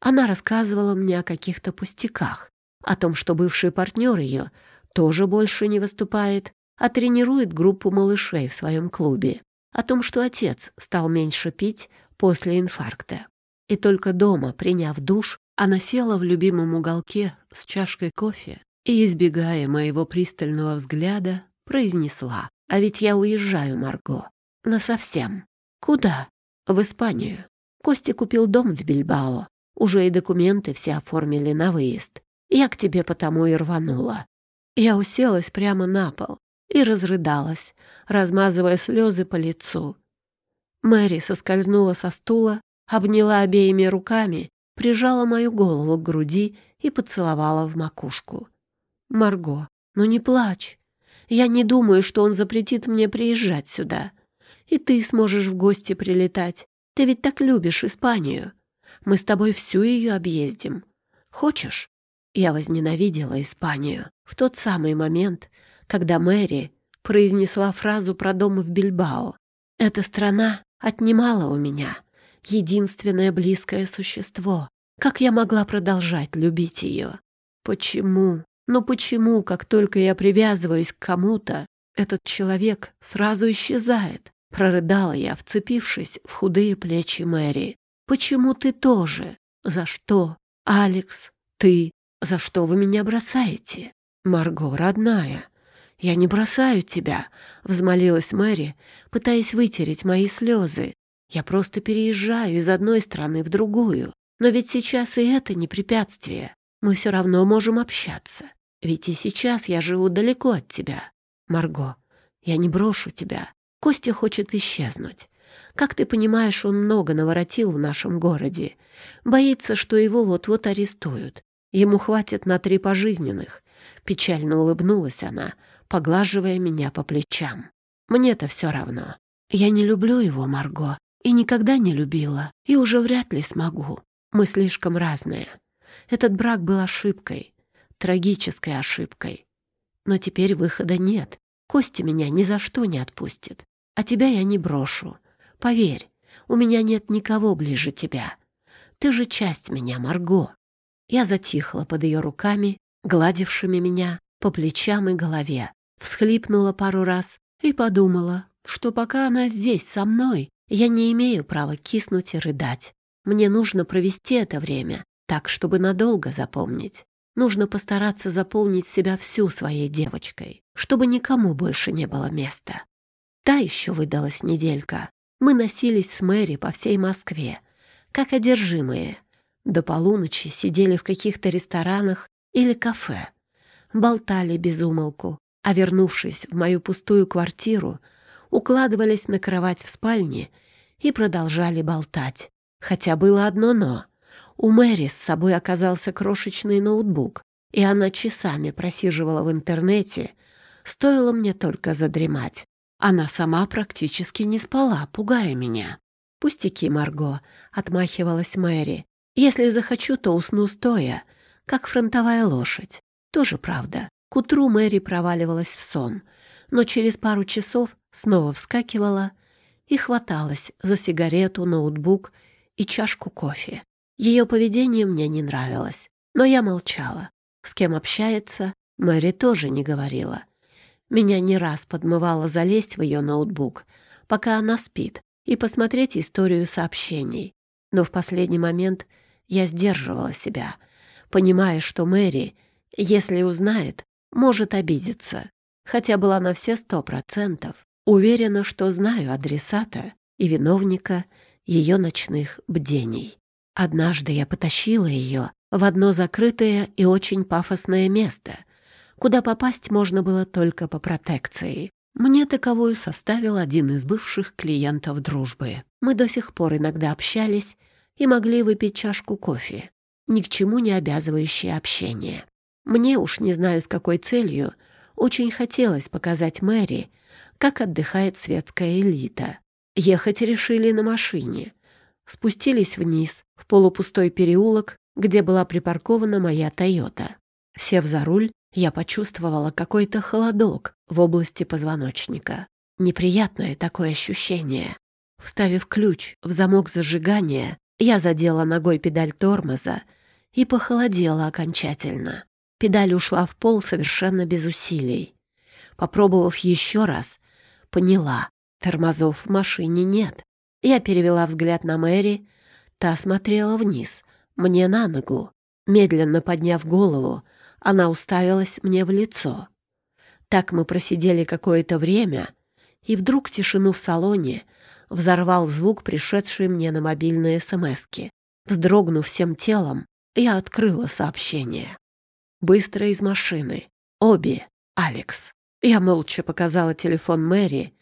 Она рассказывала мне о каких-то пустяках, о том, что бывший партнер ее тоже больше не выступает, а тренирует группу малышей в своем клубе, о том, что отец стал меньше пить после инфаркта. И только дома, приняв душ, она села в любимом уголке с чашкой кофе и, избегая моего пристального взгляда, произнесла «А ведь я уезжаю, Марго. Насовсем. Куда? В Испанию. Костя купил дом в Бильбао. Уже и документы все оформили на выезд. Я к тебе потому и рванула. Я уселась прямо на пол и разрыдалась, размазывая слезы по лицу. Мэри соскользнула со стула, обняла обеими руками, прижала мою голову к груди и поцеловала в макушку. «Марго, ну не плачь. Я не думаю, что он запретит мне приезжать сюда и ты сможешь в гости прилетать. Ты ведь так любишь Испанию. Мы с тобой всю ее объездим. Хочешь?» Я возненавидела Испанию в тот самый момент, когда Мэри произнесла фразу про дом в Бильбао. Эта страна отнимала у меня единственное близкое существо. Как я могла продолжать любить ее? Почему? Ну почему, как только я привязываюсь к кому-то, этот человек сразу исчезает? Прорыдала я, вцепившись в худые плечи Мэри. Почему ты тоже? За что? Алекс, ты? За что вы меня бросаете? Марго, родная, я не бросаю тебя, взмолилась Мэри, пытаясь вытереть мои слезы. Я просто переезжаю из одной страны в другую. Но ведь сейчас и это не препятствие. Мы все равно можем общаться. Ведь и сейчас я живу далеко от тебя. Марго, я не брошу тебя. Костя хочет исчезнуть. Как ты понимаешь, он много наворотил в нашем городе. Боится, что его вот-вот арестуют. Ему хватит на три пожизненных. Печально улыбнулась она, поглаживая меня по плечам. Мне-то все равно. Я не люблю его, Марго, и никогда не любила, и уже вряд ли смогу. Мы слишком разные. Этот брак был ошибкой, трагической ошибкой. Но теперь выхода нет. Костя меня ни за что не отпустит. А тебя я не брошу. Поверь, у меня нет никого ближе тебя. Ты же часть меня, Марго. Я затихла под ее руками, гладившими меня по плечам и голове, всхлипнула пару раз и подумала, что пока она здесь со мной, я не имею права киснуть и рыдать. Мне нужно провести это время так, чтобы надолго запомнить. Нужно постараться заполнить себя всю своей девочкой, чтобы никому больше не было места. Та еще выдалась неделька. Мы носились с Мэри по всей Москве, как одержимые. До полуночи сидели в каких-то ресторанах или кафе. Болтали без умолку, а вернувшись в мою пустую квартиру, укладывались на кровать в спальне и продолжали болтать. Хотя было одно «но». У Мэри с собой оказался крошечный ноутбук, и она часами просиживала в интернете, стоило мне только задремать. Она сама практически не спала, пугая меня. «Пустяки, Марго», — отмахивалась Мэри. «Если захочу, то усну стоя, как фронтовая лошадь». Тоже правда. К утру Мэри проваливалась в сон, но через пару часов снова вскакивала и хваталась за сигарету, ноутбук и чашку кофе. Ее поведение мне не нравилось, но я молчала. С кем общается, Мэри тоже не говорила. Меня не раз подмывало залезть в ее ноутбук, пока она спит, и посмотреть историю сообщений. Но в последний момент я сдерживала себя, понимая, что Мэри, если узнает, может обидеться. Хотя была на все сто процентов уверена, что знаю адресата и виновника ее ночных бдений. Однажды я потащила ее в одно закрытое и очень пафосное место, куда попасть можно было только по протекции. Мне таковую составил один из бывших клиентов дружбы. Мы до сих пор иногда общались и могли выпить чашку кофе. Ни к чему не обязывающее общение. Мне уж не знаю с какой целью, очень хотелось показать Мэри, как отдыхает светская элита. Ехать решили на машине. Спустились вниз, в полупустой переулок, где была припаркована моя «Тойота». Сев за руль, я почувствовала какой-то холодок в области позвоночника. Неприятное такое ощущение. Вставив ключ в замок зажигания, я задела ногой педаль тормоза и похолодела окончательно. Педаль ушла в пол совершенно без усилий. Попробовав еще раз, поняла, тормозов в машине нет. Я перевела взгляд на Мэри, та смотрела вниз, мне на ногу. Медленно подняв голову, она уставилась мне в лицо. Так мы просидели какое-то время, и вдруг тишину в салоне взорвал звук, пришедший мне на мобильные смски. Вздрогнув всем телом, я открыла сообщение. Быстро из машины. Обе. Алекс. Я молча показала телефон Мэри,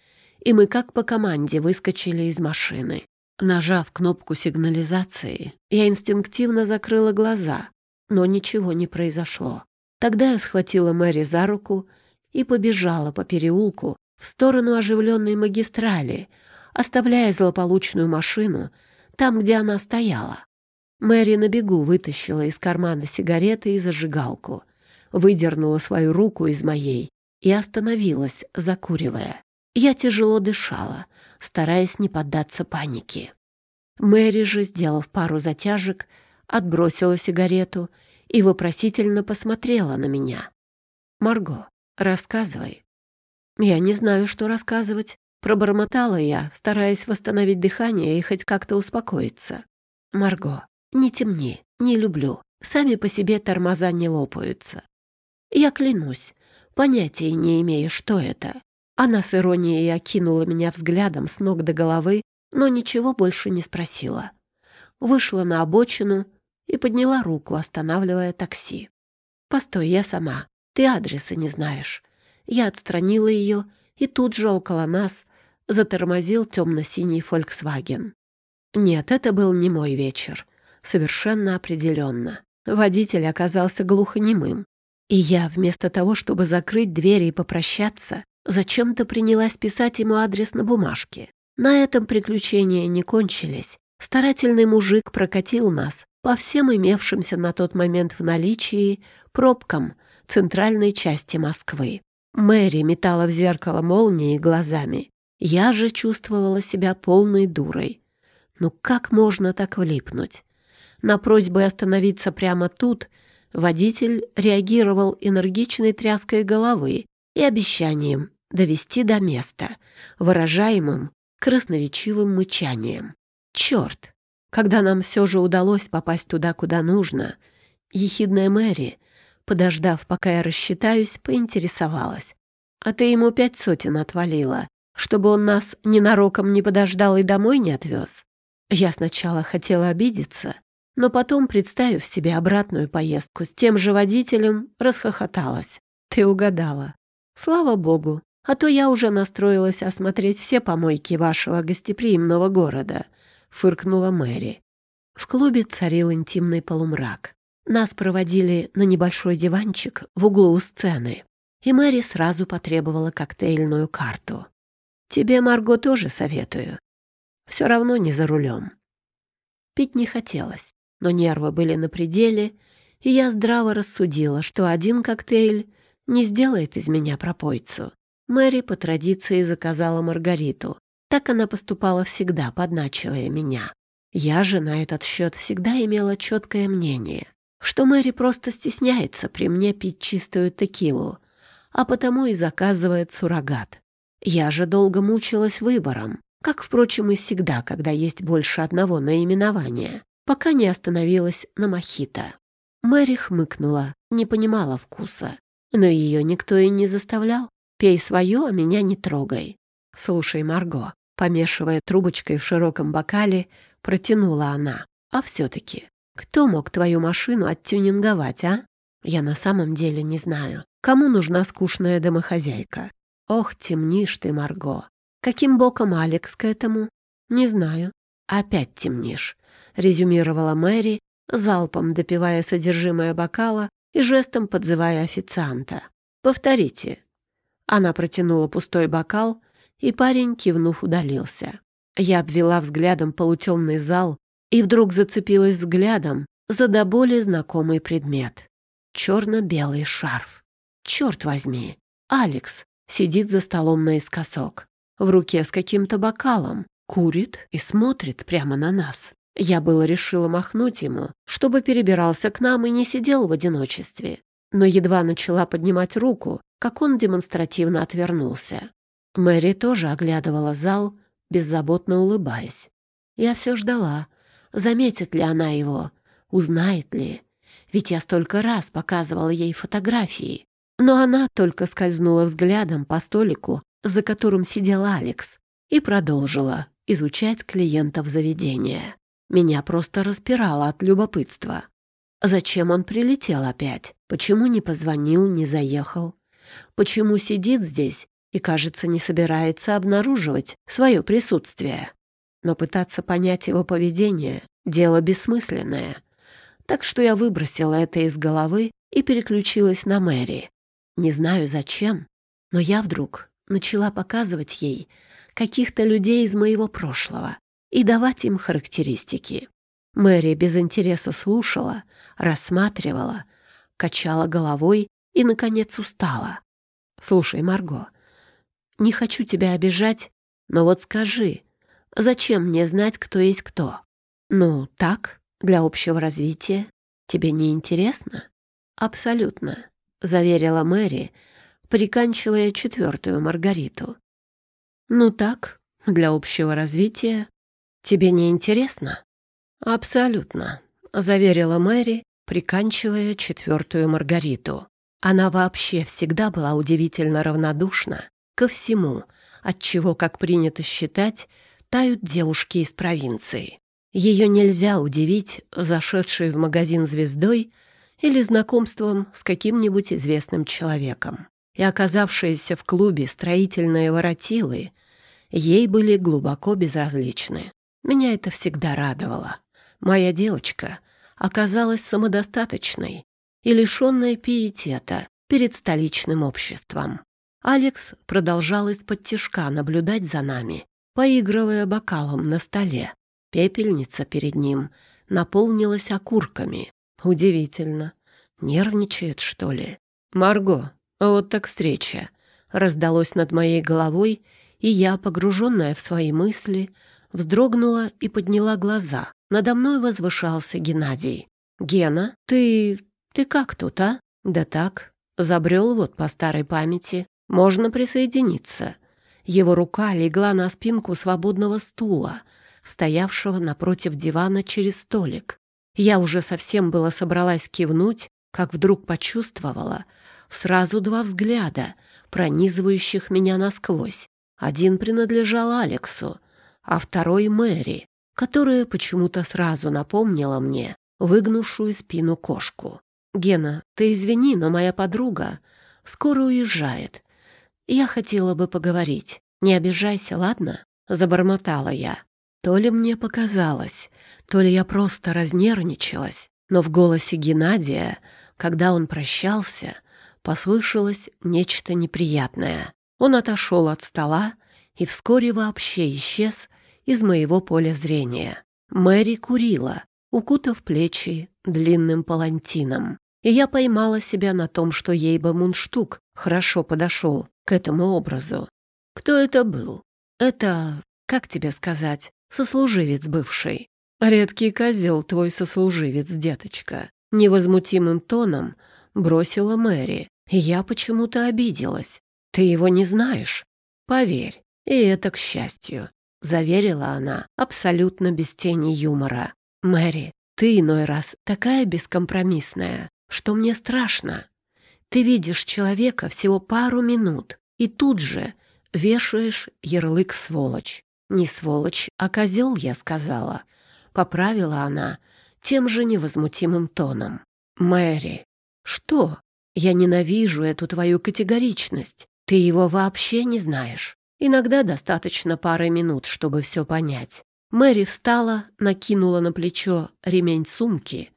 и мы как по команде выскочили из машины. Нажав кнопку сигнализации, я инстинктивно закрыла глаза, но ничего не произошло. Тогда я схватила Мэри за руку и побежала по переулку в сторону оживленной магистрали, оставляя злополучную машину там, где она стояла. Мэри на бегу вытащила из кармана сигареты и зажигалку, выдернула свою руку из моей и остановилась, закуривая. Я тяжело дышала, стараясь не поддаться панике. Мэри же, сделав пару затяжек, отбросила сигарету и вопросительно посмотрела на меня. «Марго, рассказывай». «Я не знаю, что рассказывать», — пробормотала я, стараясь восстановить дыхание и хоть как-то успокоиться. «Марго, не темни, не люблю. Сами по себе тормоза не лопаются. Я клянусь, понятия не имею, что это. Она с иронией окинула меня взглядом с ног до головы, но ничего больше не спросила. Вышла на обочину и подняла руку, останавливая такси. «Постой, я сама. Ты адреса не знаешь». Я отстранила ее, и тут же около нас затормозил темно-синий «Фольксваген». Нет, это был не мой вечер. Совершенно определенно. Водитель оказался глухонемым. И я, вместо того, чтобы закрыть двери и попрощаться, зачем-то принялась писать ему адрес на бумажке. На этом приключения не кончились. Старательный мужик прокатил нас по всем имевшимся на тот момент в наличии пробкам центральной части Москвы. Мэри метала в зеркало молнии глазами. Я же чувствовала себя полной дурой. Ну как можно так влипнуть? На просьбы остановиться прямо тут водитель реагировал энергичной тряской головы и обещанием довести до места, выражаемым красноречивым мычанием. Черт! Когда нам все же удалось попасть туда, куда нужно, ехидная Мэри, подождав, пока я рассчитаюсь, поинтересовалась. «А ты ему пять сотен отвалила, чтобы он нас ненароком не подождал и домой не отвез?» Я сначала хотела обидеться, но потом, представив себе обратную поездку с тем же водителем, расхохоталась. «Ты угадала. Слава богу, а то я уже настроилась осмотреть все помойки вашего гостеприимного города», — фыркнула Мэри. В клубе царил интимный полумрак. Нас проводили на небольшой диванчик в углу у сцены, и Мэри сразу потребовала коктейльную карту. «Тебе, Марго, тоже советую. Все равно не за рулем». Пить не хотелось, но нервы были на пределе, и я здраво рассудила, что один коктейль не сделает из меня пропойцу. Мэри по традиции заказала Маргариту. Так она поступала всегда, подначивая меня. Я же на этот счет всегда имела четкое мнение, что Мэри просто стесняется при мне пить чистую текилу, а потому и заказывает суррогат. Я же долго мучилась выбором, как, впрочем, и всегда, когда есть больше одного наименования, пока не остановилась на мохито. Мэри хмыкнула, не понимала вкуса, но ее никто и не заставлял. Пей свое, а меня не трогай. Слушай, Марго, помешивая трубочкой в широком бокале, протянула она. А все-таки, кто мог твою машину оттюнинговать, а? Я на самом деле не знаю. Кому нужна скучная домохозяйка? Ох, темнишь ты, Марго. Каким боком Алекс к этому? Не знаю. Опять темнишь, резюмировала Мэри, залпом допивая содержимое бокала и жестом подзывая официанта. Повторите, она протянула пустой бокал, и парень, кивнув, удалился. Я обвела взглядом полутемный зал и вдруг зацепилась взглядом за до боли знакомый предмет. Черно-белый шарф. Черт возьми, Алекс сидит за столом наискосок. В руке с каким-то бокалом, курит и смотрит прямо на нас. Я было решила махнуть ему, чтобы перебирался к нам и не сидел в одиночестве. Но едва начала поднимать руку, как он демонстративно отвернулся. Мэри тоже оглядывала зал, беззаботно улыбаясь. Я все ждала, заметит ли она его, узнает ли. Ведь я столько раз показывала ей фотографии. Но она только скользнула взглядом по столику, за которым сидел Алекс, и продолжила изучать клиентов заведения. Меня просто распирало от любопытства. Зачем он прилетел опять? Почему не позвонил, не заехал? почему сидит здесь и, кажется, не собирается обнаруживать свое присутствие. Но пытаться понять его поведение — дело бессмысленное. Так что я выбросила это из головы и переключилась на Мэри. Не знаю зачем, но я вдруг начала показывать ей каких-то людей из моего прошлого и давать им характеристики. Мэри без интереса слушала, рассматривала, качала головой и, наконец, устала. «Слушай, Марго, не хочу тебя обижать, но вот скажи, зачем мне знать, кто есть кто? Ну, так, для общего развития. Тебе не интересно?» «Абсолютно», — заверила Мэри, приканчивая четвертую Маргариту. «Ну так, для общего развития. Тебе не интересно?» «Абсолютно», — заверила Мэри, приканчивая четвертую Маргариту. Она вообще всегда была удивительно равнодушна ко всему, от чего, как принято считать, тают девушки из провинции. Ее нельзя удивить зашедшей в магазин звездой или знакомством с каким-нибудь известным человеком. И оказавшиеся в клубе строительные воротилы ей были глубоко безразличны. Меня это всегда радовало. Моя девочка оказалась самодостаточной и лишенной пиетета перед столичным обществом. Алекс продолжал из-под тишка наблюдать за нами, поигрывая бокалом на столе. Пепельница перед ним наполнилась окурками. Удивительно. Нервничает, что ли? «Марго, вот так встреча!» Раздалось над моей головой, и я, погруженная в свои мысли, вздрогнула и подняла глаза. Надо мной возвышался Геннадий. «Гена, ты... ты как тут, а?» «Да так, забрел вот по старой памяти. Можно присоединиться». Его рука легла на спинку свободного стула, стоявшего напротив дивана через столик. Я уже совсем было собралась кивнуть, как вдруг почувствовала сразу два взгляда, пронизывающих меня насквозь. Один принадлежал Алексу, а второй — Мэри, которая почему-то сразу напомнила мне выгнувшую спину кошку. «Гена, ты извини, но моя подруга скоро уезжает. Я хотела бы поговорить. Не обижайся, ладно?» — забормотала я. То ли мне показалось, то ли я просто разнервничалась, но в голосе Геннадия, когда он прощался, послышалось нечто неприятное. Он отошел от стола и вскоре вообще исчез из моего поля зрения. Мэри курила, укутав плечи длинным палантином. И я поймала себя на том, что ей бы мундштук хорошо подошел к этому образу. Кто это был? Это, как тебе сказать, сослуживец бывший. Редкий козел твой сослуживец, деточка. Невозмутимым тоном бросила Мэри, я почему-то обиделась. Ты его не знаешь? Поверь, и это к счастью. Заверила она абсолютно без тени юмора. Мэри, ты иной раз такая бескомпромиссная, что мне страшно. Ты видишь человека всего пару минут, и тут же вешаешь ярлык «сволочь». Не сволочь, а козел, я сказала. Поправила она тем же невозмутимым тоном. Мэри, что? Я ненавижу эту твою категоричность. Ты его вообще не знаешь. Иногда достаточно пары минут, чтобы все понять. Мэри встала, накинула на плечо ремень сумки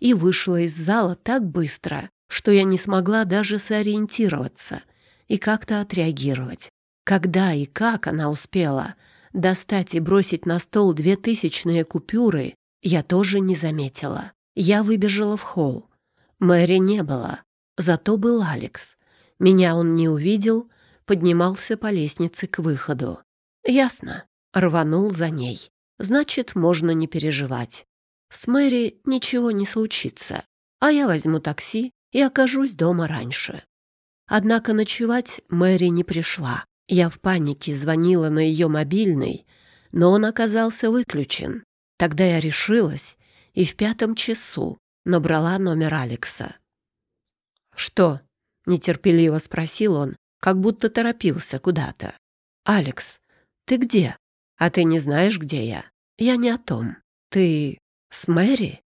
и вышла из зала так быстро, что я не смогла даже сориентироваться и как-то отреагировать. Когда и как она успела достать и бросить на стол две тысячные купюры, я тоже не заметила. Я выбежала в холл. Мэри не было, зато был Алекс. Меня он не увидел, поднимался по лестнице к выходу. Ясно, рванул за ней. Значит, можно не переживать. С Мэри ничего не случится, а я возьму такси и окажусь дома раньше. Однако ночевать Мэри не пришла. Я в панике звонила на ее мобильный, но он оказался выключен. Тогда я решилась и в пятом часу набрала номер Алекса. «Что?» — нетерпеливо спросил он, как будто торопился куда-то. «Алекс, ты где?» А ты не знаешь, где я? Я не о том. Ты с Мэри?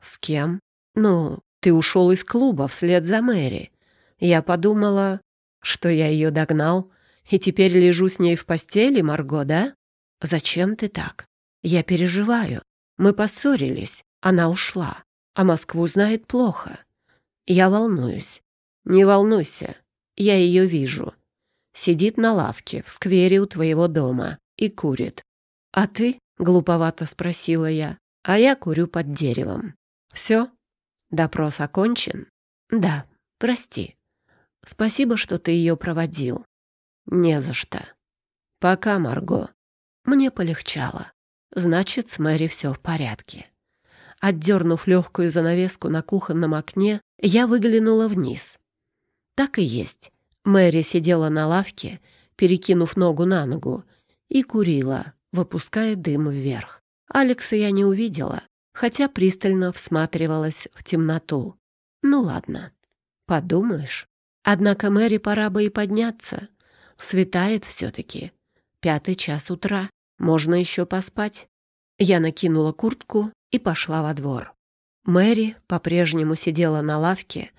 С кем? Ну, ты ушел из клуба вслед за Мэри. Я подумала, что я ее догнал, и теперь лежу с ней в постели, Марго, да? Зачем ты так? Я переживаю. Мы поссорились, она ушла, а Москву знает плохо. Я волнуюсь. Не волнуйся, я ее вижу. Сидит на лавке в сквере у твоего дома и курит. «А ты?» — глуповато спросила я. а я курю под деревом. Все? Допрос окончен? Да, прости. Спасибо, что ты ее проводил. Не за что. Пока, Марго. Мне полегчало. Значит, с Мэри все в порядке. Отдернув легкую занавеску на кухонном окне, я выглянула вниз. Так и есть. Мэри сидела на лавке, перекинув ногу на ногу, и курила, выпуская дым вверх. Алекса я не увидела, хотя пристально всматривалась в темноту. Ну ладно, подумаешь. Однако Мэри пора бы и подняться. Светает все-таки. Пятый час утра. Можно еще поспать. Я накинула куртку и пошла во двор. Мэри по-прежнему сидела на лавке,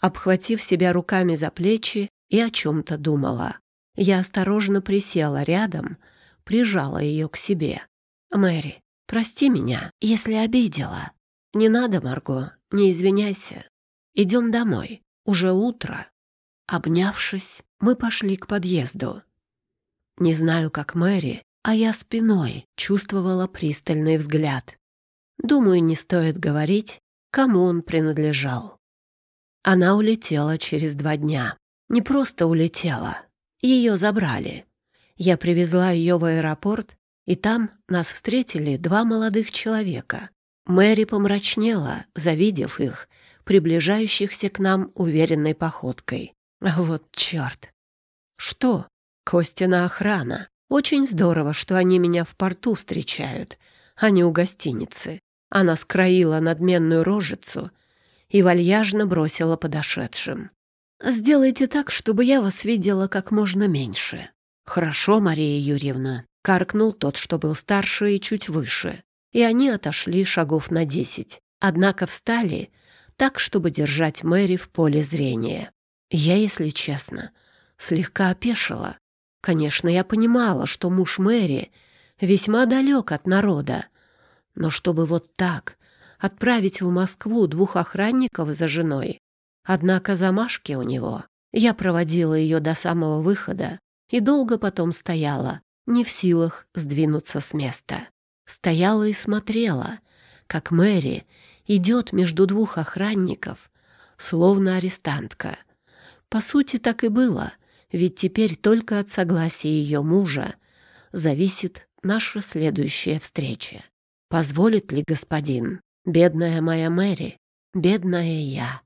обхватив себя руками за плечи и о чем-то думала. Я осторожно присела рядом, прижала ее к себе. «Мэри, прости меня, если обидела. Не надо, Марго, не извиняйся. Идем домой, уже утро». Обнявшись, мы пошли к подъезду. Не знаю, как Мэри, а я спиной чувствовала пристальный взгляд. Думаю, не стоит говорить, кому он принадлежал. Она улетела через два дня. Не просто улетела. Ее забрали. Я привезла ее в аэропорт, и там нас встретили два молодых человека. Мэри помрачнела, завидев их, приближающихся к нам уверенной походкой. Вот черт! Что? Костина охрана. Очень здорово, что они меня в порту встречают, а не у гостиницы. Она скроила надменную рожицу и вальяжно бросила подошедшим. «Сделайте так, чтобы я вас видела как можно меньше». «Хорошо, Мария Юрьевна», — каркнул тот, что был старше и чуть выше. И они отошли шагов на десять, однако встали так, чтобы держать Мэри в поле зрения. Я, если честно, слегка опешила. Конечно, я понимала, что муж Мэри весьма далек от народа, но чтобы вот так отправить в Москву двух охранников за женой, однако замашки у него. Я проводила ее до самого выхода и долго потом стояла, не в силах сдвинуться с места. Стояла и смотрела, как Мэри идет между двух охранников, словно арестантка. По сути, так и было, ведь теперь только от согласия ее мужа зависит наша следующая встреча. Позволит ли господин, бедная моя Мэри, бедная я?